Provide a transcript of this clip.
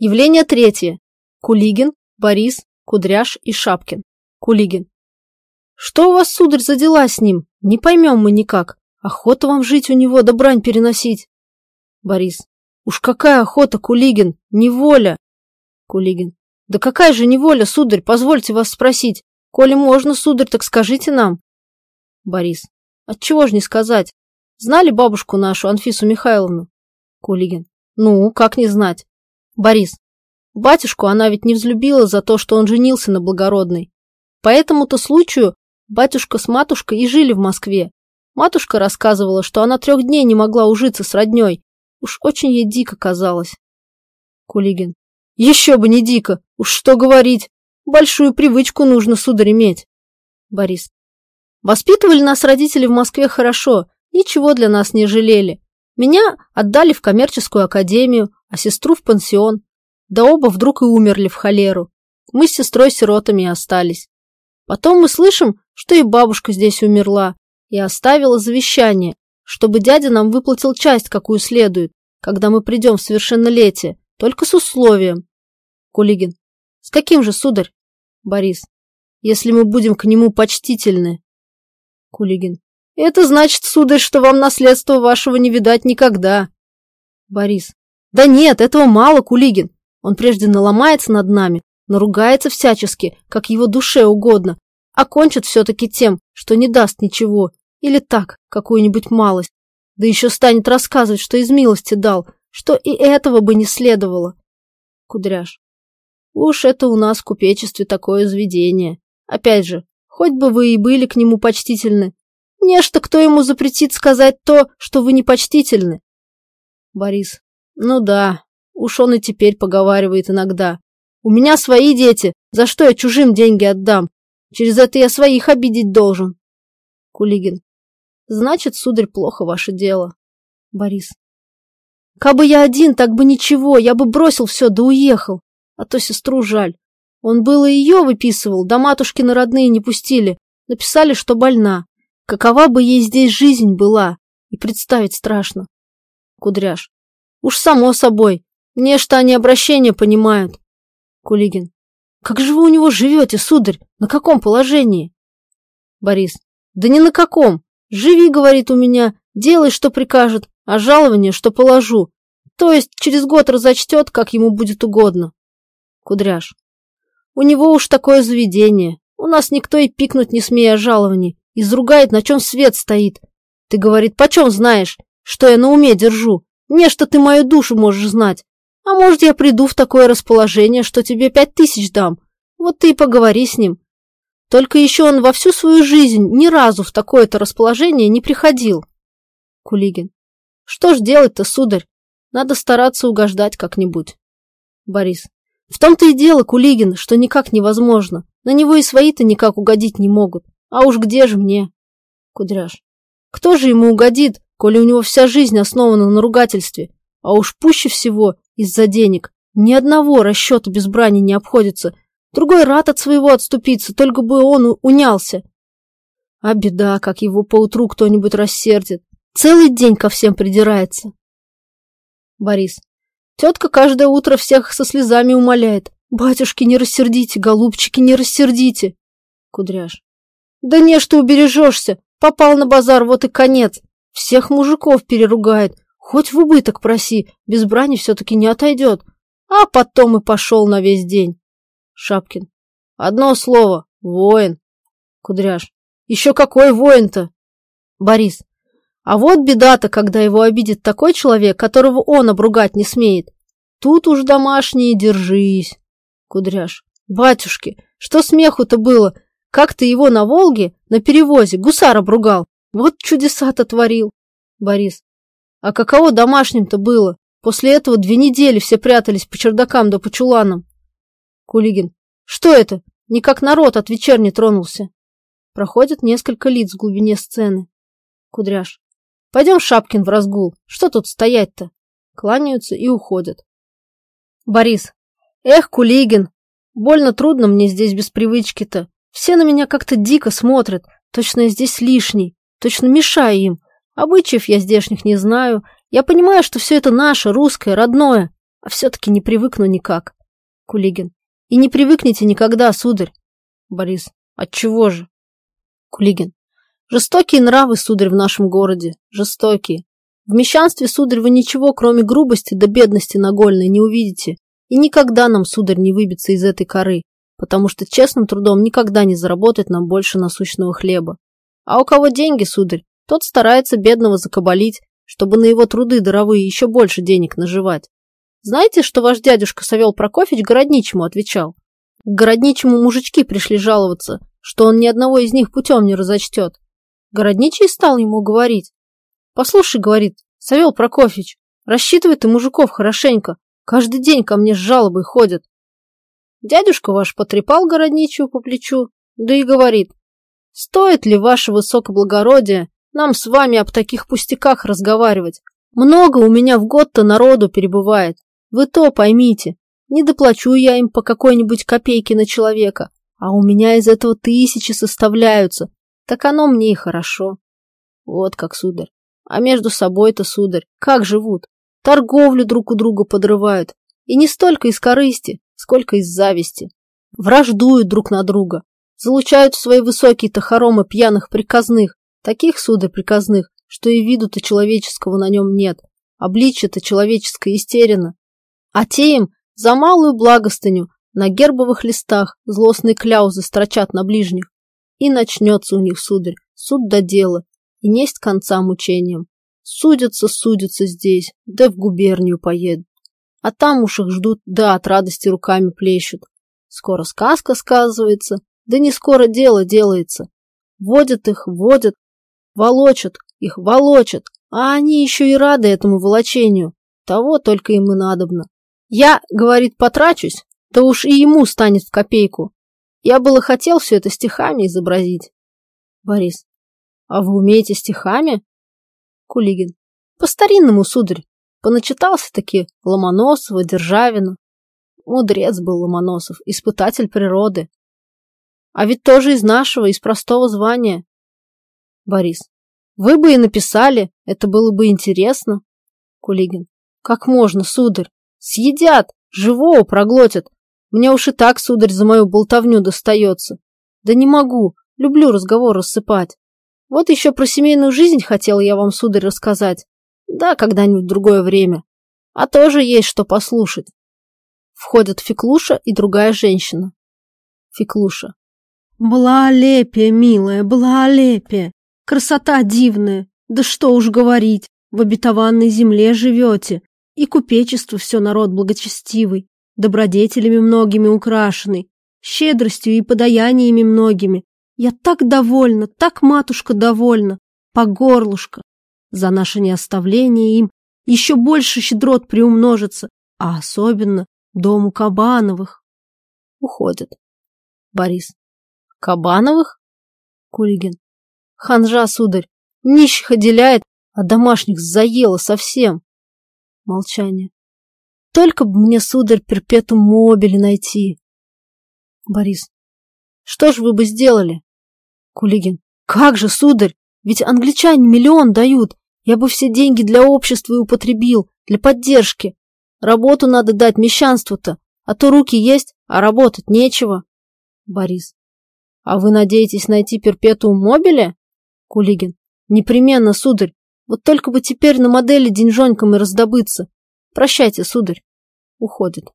Явление третье. Кулигин, Борис, Кудряш и Шапкин. Кулигин. Что у вас, сударь, за дела с ним? Не поймем мы никак. Охота вам жить у него да брань переносить. Борис. Уж какая охота, Кулигин, неволя. Кулигин. Да какая же неволя, сударь, позвольте вас спросить. Коли можно, сударь, так скажите нам. Борис. Отчего ж не сказать? Знали бабушку нашу, Анфису Михайловну? Кулигин. Ну, как не знать? Борис. Батюшку она ведь не взлюбила за то, что он женился на благородной. По этому-то случаю батюшка с матушкой и жили в Москве. Матушка рассказывала, что она трех дней не могла ужиться с родней. Уж очень ей дико казалось. Кулигин. Еще бы не дико, уж что говорить. Большую привычку нужно, сударь, иметь. Борис. Воспитывали нас родители в Москве хорошо, ничего для нас не жалели. Меня отдали в коммерческую академию, а сестру в пансион. Да оба вдруг и умерли в холеру. Мы с сестрой сиротами остались. Потом мы слышим, что и бабушка здесь умерла, и оставила завещание, чтобы дядя нам выплатил часть, какую следует, когда мы придем в совершеннолетие, только с условием. Кулигин. С каким же, сударь? Борис. Если мы будем к нему почтительны. Кулигин. Это значит, сударь, что вам наследство вашего не видать никогда. Борис. Да нет, этого мало, Кулигин. Он прежде наломается над нами, наругается всячески, как его душе угодно, а кончит все-таки тем, что не даст ничего, или так, какую-нибудь малость. Да еще станет рассказывать, что из милости дал, что и этого бы не следовало. Кудряш. Уж это у нас в купечестве такое заведение. Опять же, хоть бы вы и были к нему почтительны. Нечто кто ему запретит сказать то, что вы непочтительны. Борис. Ну да, уж он и теперь поговаривает иногда. У меня свои дети, за что я чужим деньги отдам? Через это я своих обидеть должен. Кулигин. Значит, сударь, плохо ваше дело. Борис. Кабы я один, так бы ничего, я бы бросил все да уехал. А то сестру жаль. Он было ее выписывал, да матушкины родные не пустили. Написали, что больна. Какова бы ей здесь жизнь была, и представить страшно. Кудряш. Уж само собой. Мне что они обращения понимают. Кулигин. Как же вы у него живете, сударь? На каком положении? Борис. Да ни на каком. Живи, говорит у меня, делай, что прикажет, а жалование, что положу. То есть через год разочтет, как ему будет угодно. Кудряш. У него уж такое заведение. У нас никто и пикнуть не смея о жаловании. Изругает, на чем свет стоит. Ты, говорит, почем знаешь, что я на уме держу? Не, что ты мою душу можешь знать. А может, я приду в такое расположение, что тебе пять тысяч дам. Вот ты и поговори с ним. Только еще он во всю свою жизнь ни разу в такое-то расположение не приходил. Кулигин. Что ж делать-то, сударь? Надо стараться угождать как-нибудь. Борис. В том-то и дело, Кулигин, что никак невозможно. На него и свои-то никак угодить не могут. А уж где же мне? Кудряш. Кто же ему угодит, коли у него вся жизнь основана на ругательстве? А уж пуще всего из-за денег. Ни одного расчета без брани не обходится. Другой рад от своего отступиться, только бы он унялся. А беда, как его поутру кто-нибудь рассердит. Целый день ко всем придирается. Борис. Тетка каждое утро всех со слезами умоляет. Батюшки, не рассердите, голубчики, не рассердите. Кудряш. Да не, что убережешься. Попал на базар, вот и конец. Всех мужиков переругает. Хоть в убыток проси, без брани все-таки не отойдет. А потом и пошел на весь день. Шапкин. Одно слово. Воин. Кудряш. Еще какой воин-то? Борис. А вот беда-то, когда его обидит такой человек, которого он обругать не смеет. Тут уж домашние держись. Кудряш. Батюшки, что смеху-то было? Как ты его на Волге, на перевозе, гусар обругал? Вот чудеса-то творил. Борис. А каково домашним-то было? После этого две недели все прятались по чердакам да по чуланам. Кулигин. Что это? Никак народ от вечерни тронулся. Проходит несколько лиц в глубине сцены. Кудряш. Пойдем, Шапкин, в разгул. Что тут стоять-то? Кланяются и уходят. Борис. Эх, Кулигин, больно трудно мне здесь без привычки-то. Все на меня как-то дико смотрят. Точно я здесь лишний. Точно мешаю им. Обычаев я здешних не знаю. Я понимаю, что все это наше, русское, родное. А все-таки не привыкну никак. Кулигин. И не привыкнете никогда, сударь. Борис. Отчего же? Кулигин. Жестокие нравы, сударь, в нашем городе. Жестокие. В мещанстве, сударь, вы ничего, кроме грубости да бедности нагольной, не увидите. И никогда нам, сударь, не выбиться из этой коры, потому что честным трудом никогда не заработать нам больше насущного хлеба. А у кого деньги, сударь, тот старается бедного закабалить, чтобы на его труды даровые еще больше денег наживать. Знаете, что ваш дядюшка Савел Прокофьевич городничему отвечал? Городничему мужички пришли жаловаться, что он ни одного из них путем не разочтет. Городничий стал ему говорить. «Послушай, — говорит, — Савел Прокофьевич, рассчитывай ты мужиков хорошенько, каждый день ко мне с жалобой ходят». Дядюшка ваш потрепал городничего по плечу, да и говорит, «Стоит ли ваше высокоблагородие нам с вами об таких пустяках разговаривать? Много у меня в год-то народу перебывает. Вы то поймите, не доплачу я им по какой-нибудь копейке на человека, а у меня из этого тысячи составляются. Так оно мне и хорошо. Вот как, сударь. А между собой-то, сударь, как живут? Торговлю друг у друга подрывают. И не столько из корысти, сколько из зависти. Враждуют друг на друга. Залучают в свои высокие-то хоромы пьяных приказных, таких, сударь, приказных, что и виду-то человеческого на нем нет. Обличье-то человеческое истерено. А те им за малую благостыню на гербовых листах злостные кляузы строчат на ближних. И начнется у них, сударь, суд до дела, и несть конца мучениям. Судятся, судятся здесь, да в губернию поедут. А там уж их ждут, да от радости руками плещут. Скоро сказка сказывается, да не скоро дело делается. Водят их, водят, волочат, их волочат, а они еще и рады этому волочению. Того только им и надобно. Я, говорит, потрачусь, то уж и ему станет в копейку. Я было хотел все это стихами изобразить. Борис. А вы умеете стихами? Кулигин. По-старинному, сударь. Поначитался-таки Ломоносова, Державина. Мудрец был Ломоносов, испытатель природы. А ведь тоже из нашего, из простого звания. Борис. Вы бы и написали, это было бы интересно. Кулигин. Как можно, сударь? Съедят, живого проглотят. Мне уж и так, сударь, за мою болтовню достается. Да не могу, люблю разговор рассыпать. Вот еще про семейную жизнь хотела я вам, сударь, рассказать. Да, когда-нибудь в другое время. А тоже есть что послушать. Входят Феклуша и другая женщина. Феклуша. Благолепие, милая, благолепие. Красота дивная, да что уж говорить, в обетованной земле живете, и купечество все народ благочестивый, добродетелями многими украшенный, щедростью и подаяниями многими. Я так довольна, так матушка довольна, по горлушко. За наше неоставление им еще больше щедрот приумножится, а особенно дому Кабановых. Уходят. Борис. Кабановых? Кулигин. Ханжа, сударь, нищих отделяет, а домашних заела совсем. Молчание. Только бы мне, сударь, перпетум мобили найти. Борис. Что ж вы бы сделали? Кулигин. Как же, сударь, ведь англичане миллион дают. Я бы все деньги для общества и употребил, для поддержки. Работу надо дать мещанству-то, а то руки есть, а работать нечего. Борис. А вы надеетесь найти перпетум мобили? Кулигин. Непременно, сударь. Вот только бы теперь на модели деньжоньками раздобыться. Прощайте, сударь. Уходит.